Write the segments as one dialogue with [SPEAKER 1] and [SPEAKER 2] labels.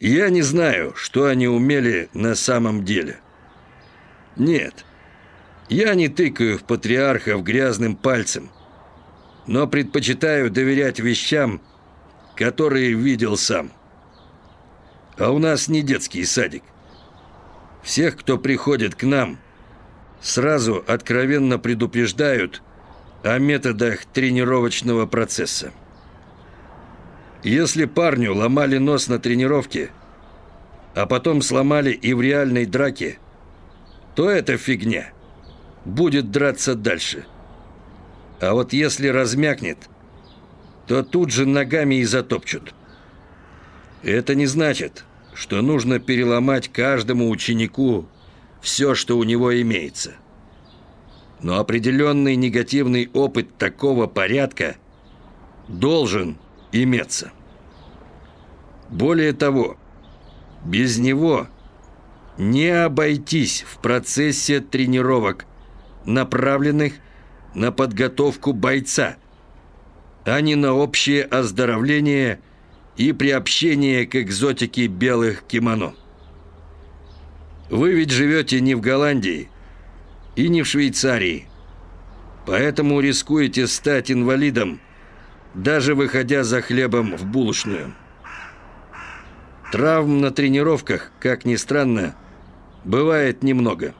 [SPEAKER 1] Я не знаю, что они умели на самом деле. Нет, я не тыкаю в патриархов грязным пальцем, но предпочитаю доверять вещам, которые видел сам. А у нас не детский садик. Всех, кто приходит к нам, сразу откровенно предупреждают о методах тренировочного процесса. Если парню ломали нос на тренировке, а потом сломали и в реальной драке, то это фигня. Будет драться дальше. А вот если размякнет, то тут же ногами и затопчут. Это не значит, что нужно переломать каждому ученику все, что у него имеется. Но определенный негативный опыт такого порядка должен иметься. Более того, без него не обойтись в процессе тренировок, направленных на подготовку бойца, а не на общее оздоровление и приобщение к экзотике белых кимоно. Вы ведь живете не в Голландии и не в Швейцарии, поэтому рискуете стать инвалидом, даже выходя за хлебом в булочную. Травм на тренировках, как ни странно, бывает немного.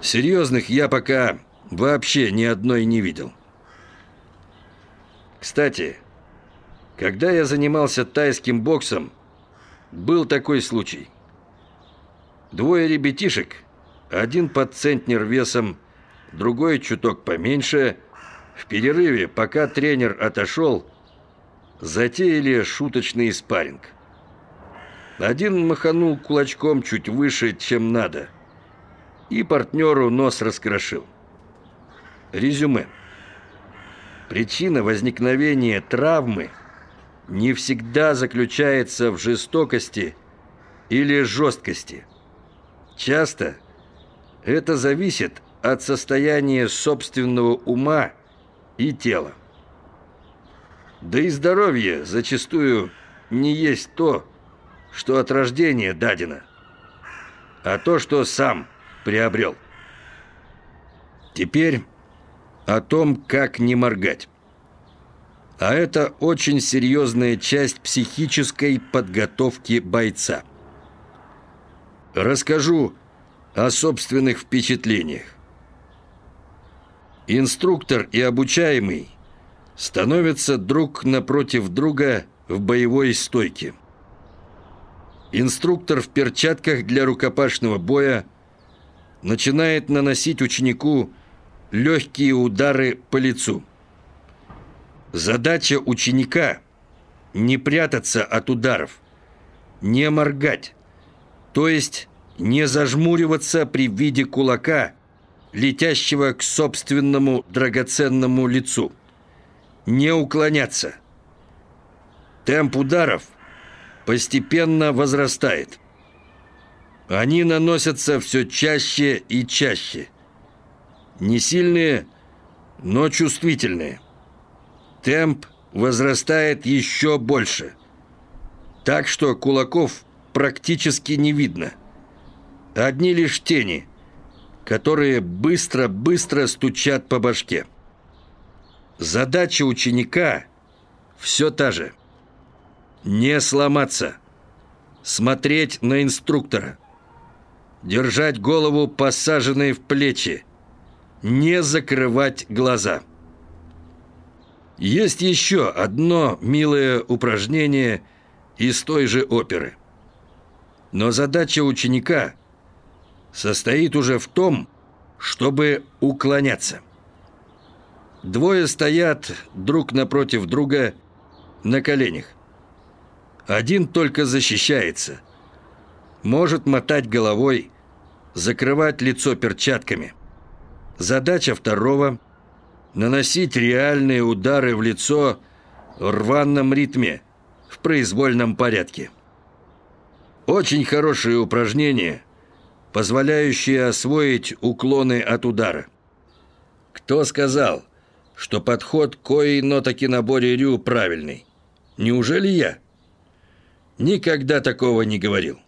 [SPEAKER 1] Серьезных я пока вообще ни одной не видел. Кстати, когда я занимался тайским боксом, был такой случай. Двое ребятишек, один под центнер весом, другой чуток поменьше – в перерыве, пока тренер отошел, затеяли шуточный спарринг. Один маханул кулачком чуть выше, чем надо, и партнеру нос раскрошил. Резюме. Причина возникновения травмы не всегда заключается в жестокости или жесткости. Часто это зависит от состояния собственного ума и тело. Да и здоровье зачастую не есть то, что от рождения дадено, а то, что сам приобрел. Теперь о том, как не моргать. А это очень серьезная часть психической подготовки бойца. Расскажу о собственных впечатлениях. Инструктор и обучаемый становятся друг напротив друга в боевой стойке. Инструктор в перчатках для рукопашного боя начинает наносить ученику легкие удары по лицу. Задача ученика – не прятаться от ударов, не моргать, то есть не зажмуриваться при виде кулака – летящего к собственному драгоценному лицу. Не уклоняться. Темп ударов постепенно возрастает. Они наносятся все чаще и чаще. Не сильные, но чувствительные. Темп возрастает еще больше. Так что кулаков практически не видно. Одни лишь тени – которые быстро-быстро стучат по башке. Задача ученика все та же. Не сломаться. Смотреть на инструктора. Держать голову посаженной в плечи. Не закрывать глаза. Есть еще одно милое упражнение из той же оперы. Но задача ученика состоит уже в том, чтобы уклоняться. Двое стоят друг напротив друга на коленях. Один только защищается. Может мотать головой, закрывать лицо перчатками. Задача второго – наносить реальные удары в лицо в рваном ритме, в произвольном порядке. Очень хорошее упражнение – позволяющие освоить уклоны от удара. Кто сказал, что подход Кои Нотаки наборе Рю правильный? Неужели я? Никогда такого не говорил.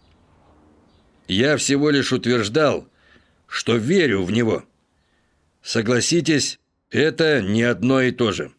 [SPEAKER 1] Я всего лишь утверждал, что верю в него. Согласитесь, это не одно и то же.